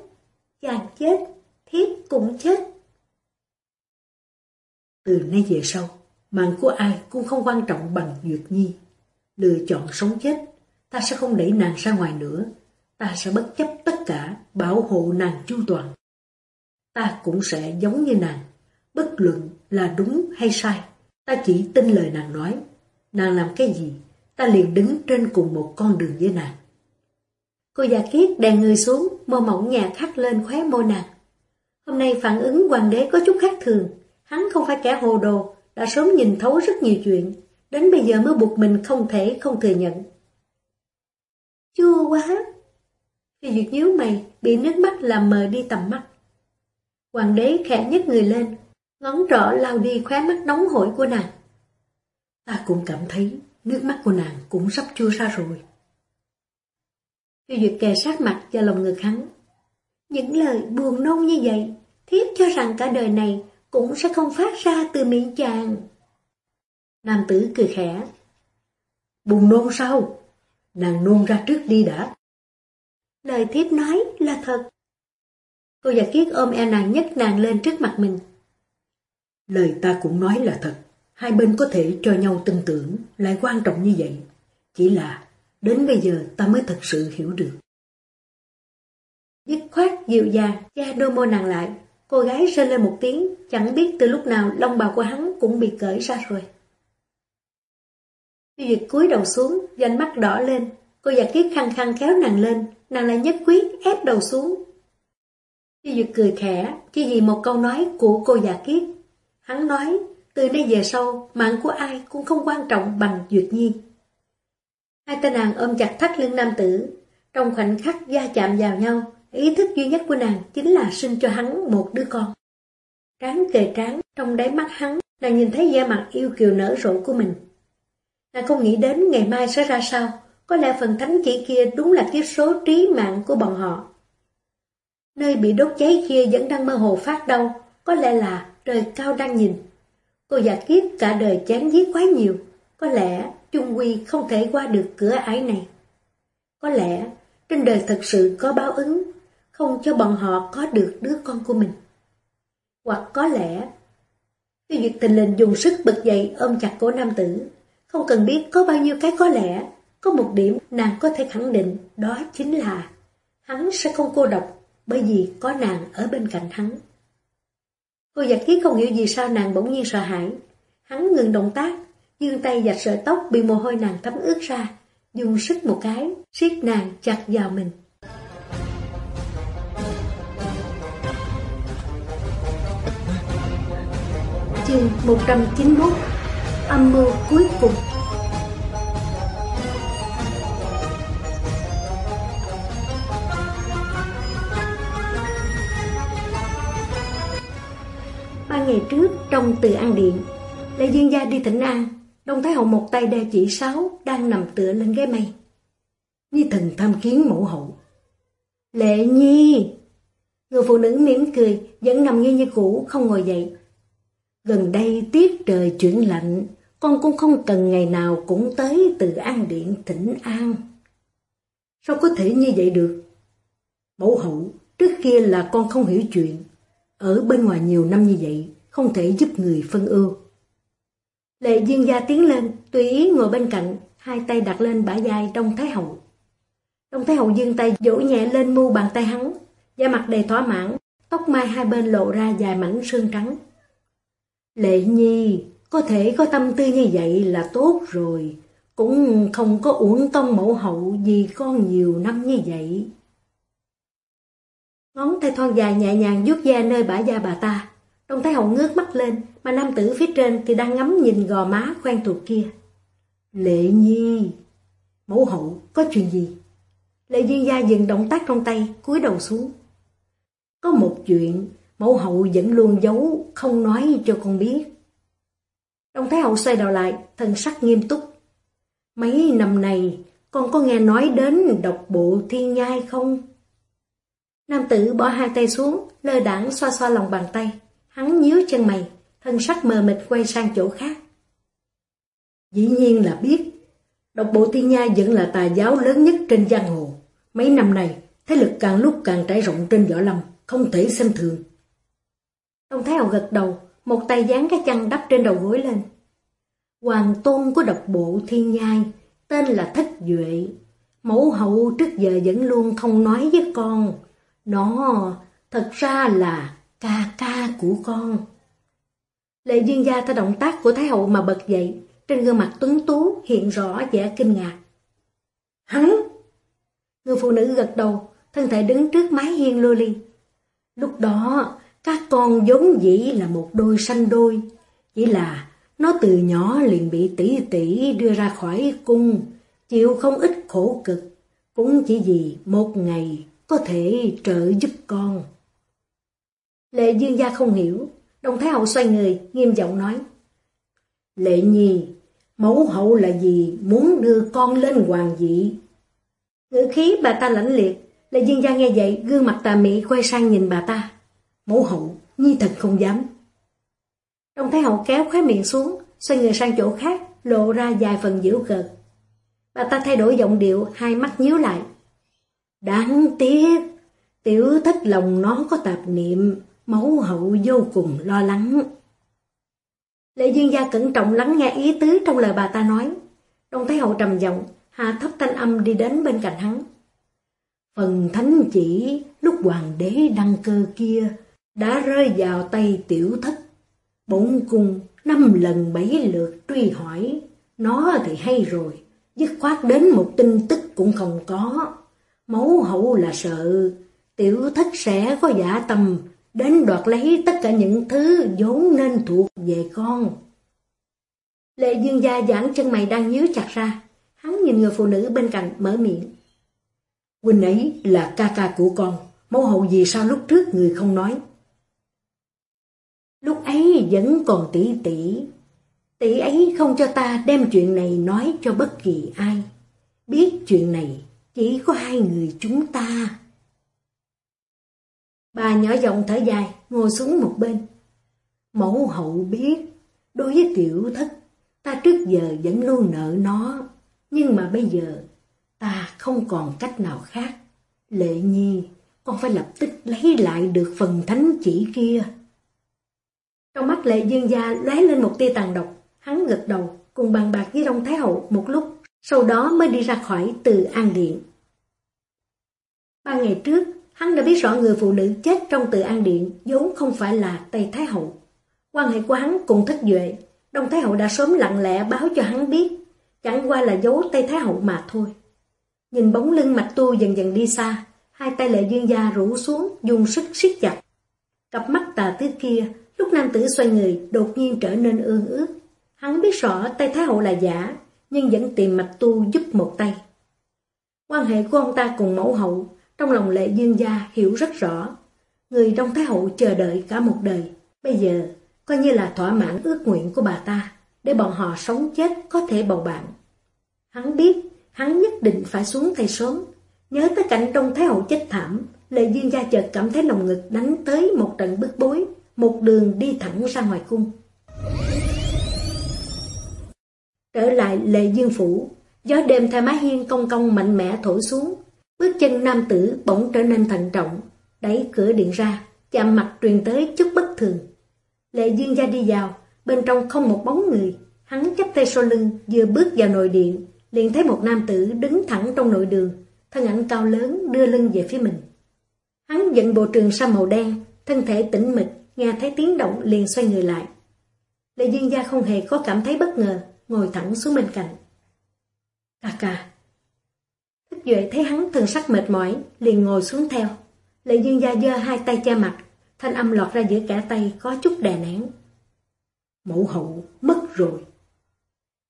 Chàng chết, thiếp cũng chết. Từ nay về sau, mạng của ai cũng không quan trọng bằng Duyệt Nhi. Lựa chọn sống chết, ta sẽ không đẩy nàng ra ngoài nữa. Ta sẽ bất chấp tất cả, bảo hộ nàng chu toàn. Ta cũng sẽ giống như nàng, bất luận là đúng hay sai. Ta chỉ tin lời nàng nói. Nàng làm cái gì, ta liền đứng trên cùng một con đường với nàng. Cô già kiết đè người xuống, mơ mỏng nhà khắc lên khóe môi nàng. Hôm nay phản ứng hoàng đế có chút khác thường, hắn không phải kẻ hồ đồ, đã sớm nhìn thấu rất nhiều chuyện, đến bây giờ mới buộc mình không thể không thừa nhận. Chua quá! Phi Duyệt nhíu mày, bị nước mắt làm mờ đi tầm mắt. Hoàng đế khẽ nhấc người lên, ngón trỏ lao đi khóe mắt nóng hổi của nàng. Ta cũng cảm thấy nước mắt của nàng cũng sắp chua ra rồi. Phi Duyệt kề sát mặt cho lòng ngực hắn. Những lời buồn nôn như vậy, thiếp cho rằng cả đời này cũng sẽ không phát ra từ miệng chàng. Nam tử cười khẽ. Buồn nôn sao? Nàng nôn ra trước đi đã. Lời thiếp nói là thật. Cô già kiết ôm eo nàng nhấc nàng lên trước mặt mình. Lời ta cũng nói là thật. Hai bên có thể cho nhau tin tưởng, lại quan trọng như vậy. Chỉ là, đến bây giờ ta mới thật sự hiểu được. Dứt khoát dịu dàng, cha đôi môi nàng lại. Cô gái rên lên một tiếng, chẳng biết từ lúc nào lông bào của hắn cũng bị cởi ra rồi. Duyệt cúi đầu xuống, danh mắt đỏ lên. Cô già kiếp khăn khăn kéo nàng lên, nàng lại nhất quyết ép đầu xuống. Tiêu Duyệt cười khẽ, chỉ vì một câu nói của cô già kiếp Hắn nói, từ nay về sau, mạng của ai cũng không quan trọng bằng Duyệt Nhi. Hai tên nàng ôm chặt thắt lưng nam tử, trong khoảnh khắc da chạm vào nhau, ý thức duy nhất của nàng chính là sinh cho hắn một đứa con. Tráng kề tráng, trong đáy mắt hắn, nàng nhìn thấy da mặt yêu kiều nở rộ của mình. Nàng không nghĩ đến ngày mai sẽ ra sao, có lẽ phần thánh chỉ kia đúng là kiếp số trí mạng của bọn họ. Nơi bị đốt cháy kia vẫn đang mơ hồ phát đau, có lẽ là trời cao đang nhìn. Cô già kiếp cả đời chán giết quá nhiều, có lẽ chung quy không thể qua được cửa ải này. Có lẽ trên đời thật sự có báo ứng, không cho bọn họ có được đứa con của mình. Hoặc có lẽ, Tiêu Duyệt tình lình dùng sức bật dậy ôm chặt cổ nam tử, không cần biết có bao nhiêu cái có lẽ, có một điểm nàng có thể khẳng định đó chính là hắn sẽ không cô độc bởi vì có nàng ở bên cạnh hắn. Cô giặc khí không hiểu gì sao nàng bỗng nhiên sợ hãi. Hắn ngừng động tác, dương tay giặt sợi tóc bị mồ hôi nàng thấm ướt ra, dùng sức một cái, siết nàng chặt vào mình. Chương 191 Âm mưu cuối cùng Ba ngày trước, trong từ an điện, Lê Dương Gia đi thỉnh an, Đông Thái Hậu một tay đeo chỉ sáu, đang nằm tựa lên ghế mây. Nhi thần tham kiến mẫu hậu. Lệ Nhi! Người phụ nữ mỉm cười, vẫn nằm như như cũ, không ngồi dậy. Gần đây tiết trời chuyển lạnh, con cũng không cần ngày nào cũng tới từ an điện thỉnh an. Sao có thể như vậy được? Mẫu hậu, trước kia là con không hiểu chuyện. Ở bên ngoài nhiều năm như vậy, không thể giúp người phân ưu. Lệ duyên gia tiến lên, tùy ý ngồi bên cạnh, hai tay đặt lên bả vai Đông Thái Hậu. Đông Thái Hậu dương tay vỗ nhẹ lên mu bàn tay hắn, da mặt đầy thỏa mãn, tóc mai hai bên lộ ra dài mảnh sương trắng. Lệ nhi, có thể có tâm tư như vậy là tốt rồi, cũng không có uổng công mẫu hậu vì con nhiều năm như vậy. Ngón tay thon dài nhẹ nhàng vuốt da nơi bả da bà ta. Đông Thái Hậu ngước mắt lên, mà nam tử phía trên thì đang ngắm nhìn gò má quen thuộc kia. Lệ nhi, mẫu hậu có chuyện gì? Lệ duyên gia dừng động tác trong tay, cúi đầu xuống. Có một chuyện, mẫu hậu vẫn luôn giấu, không nói cho con biết. Đông Thái Hậu xoay đầu lại, thần sắc nghiêm túc. Mấy năm này, con có nghe nói đến độc bộ thiên nhai không? Nam tử bỏ hai tay xuống, lơ đảng xoa xoa lòng bàn tay. Hắn nhíu chân mày, thân sắc mờ mịt quay sang chỗ khác. Dĩ nhiên là biết, độc bộ thiên nhai vẫn là tà giáo lớn nhất trên giang hồ. Mấy năm này, thế lực càng lúc càng trải rộng trên võ lâm, không thể xem thường. Ông Thái Hậu gật đầu, một tay dán cái chăn đắp trên đầu gối lên. Hoàng tôn của độc bộ thiên nhai, tên là Thất Duệ. mẫu hậu trước giờ vẫn luôn không nói với con. Nó thật ra là ca ca của con. Lệ duyên gia theo động tác của Thái hậu mà bật dậy, trên gương mặt tuấn tú hiện rõ vẻ kinh ngạc. Hắn! Người phụ nữ gật đầu, thân thể đứng trước mái hiên lô ly. Lúc đó, các con giống dĩ là một đôi sanh đôi, chỉ là nó từ nhỏ liền bị tỷ tỷ đưa ra khỏi cung, chịu không ít khổ cực, cũng chỉ vì một ngày có thể trợ giúp con. Lệ dương gia không hiểu, Đồng Thái Hậu xoay người, nghiêm giọng nói. Lệ nhi, mẫu hậu là gì muốn đưa con lên hoàng vị? Ngữ khí bà ta lãnh liệt, Lệ dương gia nghe vậy, gương mặt tà mị quay sang nhìn bà ta. Mẫu hậu, nhi thật không dám. Đồng Thái Hậu kéo khóe miệng xuống, xoay người sang chỗ khác, lộ ra vài phần dữ cợt. Bà ta thay đổi giọng điệu, hai mắt nhíu lại. Đáng tiếc, tiểu thất lòng nó có tạp niệm, mẫu hậu vô cùng lo lắng. Lệ duyên gia cẩn trọng lắng nghe ý tứ trong lời bà ta nói. Đông Thái hậu trầm giọng, hạ thấp thanh âm đi đến bên cạnh hắn. Phần thánh chỉ lúc hoàng đế đăng cơ kia đã rơi vào tay tiểu thất. Bổn cung năm lần bảy lượt truy hỏi, nó thì hay rồi, dứt khoát đến một tin tức cũng không có. Mẫu hậu là sợ, tiểu thất sẽ có giả tâm, đến đoạt lấy tất cả những thứ vốn nên thuộc về con. Lệ dương gia giãn chân mày đang nhíu chặt ra, hắn nhìn người phụ nữ bên cạnh mở miệng. Huynh ấy là ca ca của con, mẫu hậu gì sao lúc trước người không nói. Lúc ấy vẫn còn tỷ tỷ, tỷ ấy không cho ta đem chuyện này nói cho bất kỳ ai. Biết chuyện này chỉ có hai người chúng ta. Bà nhỏ giọng thở dài, ngồi xuống một bên. Mẫu hậu biết, đối với tiểu thất, ta trước giờ vẫn luôn nợ nó, nhưng mà bây giờ ta không còn cách nào khác. Lệ nhi, con phải lập tức lấy lại được phần thánh chỉ kia. Trong mắt lệ dương gia lóe lên một tia tàn độc, hắn gật đầu, cùng bàn bạc với Đông Thái Hậu một lúc, sau đó mới đi ra khỏi từ an điện. Ba ngày trước, Hắn đã biết rõ người phụ nữ chết trong tự an điện vốn không phải là Tây Thái Hậu. Quan hệ của hắn cùng thất duệ, Đông Thái Hậu đã sớm lặng lẽ báo cho hắn biết, chẳng qua là dấu Tây Thái Hậu mà thôi. Nhìn bóng lưng mạch tu dần dần đi xa, hai tay lệ dương gia rủ xuống, dùng sức siết chặt. Cặp mắt tà tứ kia, lúc nam tử xoay người, đột nhiên trở nên ương ước. Hắn biết rõ tay Thái Hậu là giả, nhưng vẫn tìm mạch tu giúp một tay. Quan hệ của ông ta cùng mẫu hậu trong lòng lệ dương gia hiểu rất rõ, người trong Thái Hậu chờ đợi cả một đời, bây giờ coi như là thỏa mãn ước nguyện của bà ta, để bọn họ sống chết có thể bầu bạn. Hắn biết, hắn nhất định phải xuống tay sớm, nhớ tới cảnh trong Thái Hậu chết thảm, lệ dương gia chợt cảm thấy lòng ngực đánh tới một trận bức bối, một đường đi thẳng ra ngoài cung. Trở lại lệ dương phủ, gió đêm theo mái hiên công công mạnh mẽ thổi xuống, Bước chân nam tử bỗng trở nên thận trọng, đẩy cửa điện ra, chạm mặt truyền tới chút bất thường. Lệ dương gia đi vào, bên trong không một bóng người, hắn chắp tay sau lưng, vừa bước vào nội điện, liền thấy một nam tử đứng thẳng trong nội đường, thân ảnh cao lớn đưa lưng về phía mình. Hắn giận bộ trường sa màu đen, thân thể tĩnh mịch, nghe thấy tiếng động liền xoay người lại. Lệ dương gia không hề có cảm thấy bất ngờ, ngồi thẳng xuống bên cạnh. Cà cà, Thích Duệ thấy hắn thần sắc mệt mỏi, liền ngồi xuống theo. Lệ Dương Gia giơ hai tay che mặt, thanh âm lọt ra giữa cả tay có chút đè nén. Mẫu hậu mất rồi.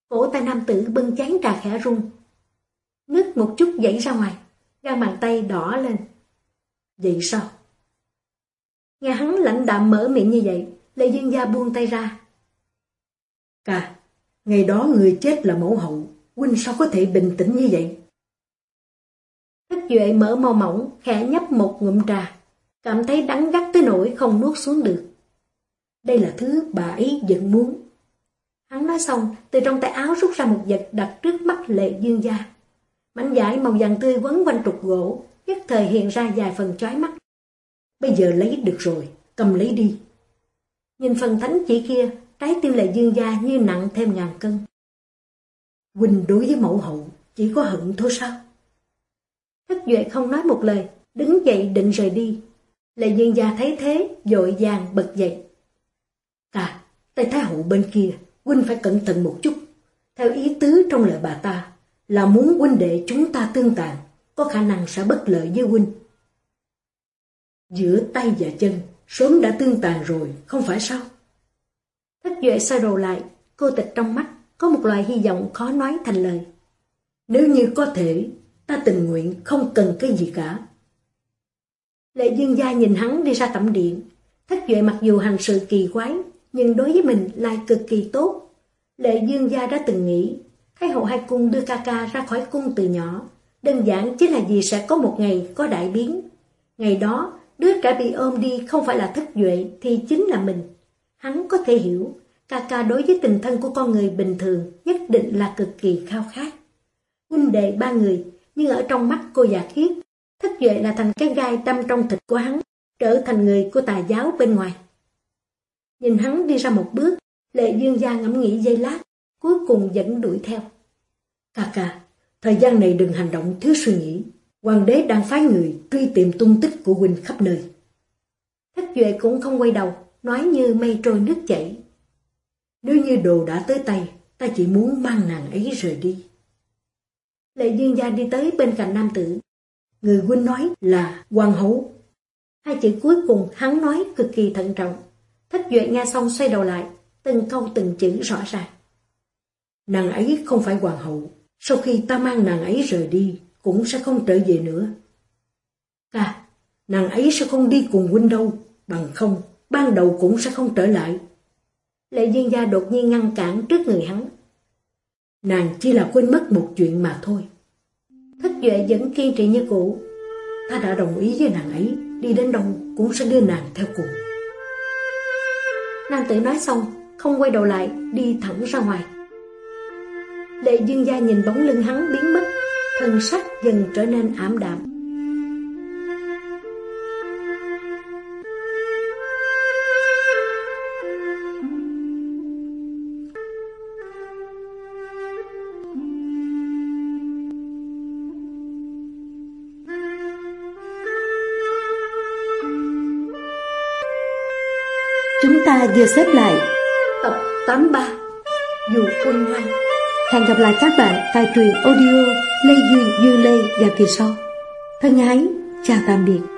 Cổ tay nam tử bưng chán trà khẽ rung. nước một chút dậy ra ngoài, ra bàn tay đỏ lên. Vậy sao? Nghe hắn lạnh đạm mở miệng như vậy, Lệ Dương Gia buông tay ra. Cả, ngày đó người chết là mẫu hậu, huynh sao có thể bình tĩnh như vậy? Thích Duệ mở màu mỏng, khẽ nhấp một ngụm trà, cảm thấy đắng gắt tới nỗi không nuốt xuống được. Đây là thứ bà ấy giận muốn. Hắn nói xong, từ trong tay áo rút ra một vật đặt trước mắt lệ dương gia. Mảnh giải màu vàng tươi quấn quanh trục gỗ, nhất thời hiện ra vài phần chói mắt. Bây giờ lấy được rồi, cầm lấy đi. Nhìn phần thánh chỉ kia, trái tim lệ dương gia như nặng thêm ngàn cân. Quỳnh đối với mẫu hậu, chỉ có hận thôi sao? Thất Duệ không nói một lời, đứng dậy định rời đi. Lệ dương gia thấy thế, dội vàng bật dậy. À, tay thái hậu bên kia, huynh phải cẩn thận một chút. Theo ý tứ trong lời bà ta, là muốn huynh đệ chúng ta tương tàn, có khả năng sẽ bất lợi với huynh. Giữa tay và chân, sớm đã tương tàn rồi, không phải sao? Thất Duệ xoay đầu lại, cô tịch trong mắt, có một loại hy vọng khó nói thành lời. Nếu như có thể, ta tình nguyện không cần cái gì cả. Lệ dương gia nhìn hắn đi ra tẩm điện. Thất Duệ mặc dù hành sự kỳ quái, nhưng đối với mình lại cực kỳ tốt. Lệ dương gia đã từng nghĩ, Thái hậu hai cung đưa ca ca ra khỏi cung từ nhỏ, đơn giản chính là vì sẽ có một ngày có đại biến. Ngày đó, đứa trẻ bị ôm đi không phải là thất duệ thì chính là mình. Hắn có thể hiểu, ca ca đối với tình thân của con người bình thường nhất định là cực kỳ khao khát. Huynh đệ ba người, nhưng ở trong mắt cô giả khiết, thất duệ là thành cái gai đâm trong thịt của hắn, trở thành người của tà giáo bên ngoài. Nhìn hắn đi ra một bước, lệ dương gia ngẫm nghĩ giây lát, cuối cùng vẫn đuổi theo. Cà cà, thời gian này đừng hành động thiếu suy nghĩ. Hoàng đế đang phái người truy tìm tung tích của huynh khắp nơi. Thất Duệ cũng không quay đầu, nói như mây trôi nước chảy. Nếu như đồ đã tới tay, ta chỉ muốn mang nàng ấy rời đi. Lệ Dương Gia đi tới bên cạnh nam tử. Người huynh nói là hoàng hậu. Hai chữ cuối cùng hắn nói cực kỳ thận trọng. Thất Duệ nghe xong xoay đầu lại, từng câu từng chữ rõ ràng. Nàng ấy không phải hoàng hậu, sau khi ta mang nàng ấy rời đi, cũng sẽ không trở về nữa. Ca, nàng ấy sẽ không đi cùng huynh đâu, bằng không, ban đầu cũng sẽ không trở lại. Lệ Dương Gia đột nhiên ngăn cản trước người hắn. Nàng chỉ là quên mất một chuyện mà thôi. Thích Duệ vẫn kiên trì như cũ. Ta đã đồng ý với nàng ấy, đi đến đâu cũng sẽ đưa nàng theo cùng. Nam tử nói xong, không quay đầu lại, đi thẳng ra ngoài. Lệ Dương Gia nhìn bóng lưng hắn biến mất, thần sắc dần trở nên ảm đạm. Chúng ta vừa xếp lại Tập 83 Dù quân hoang Hẹn gặp lại các bạn tại truyền audio Lê Duy Dư Lê và kỳ sau. Thân ái, chào tạm biệt.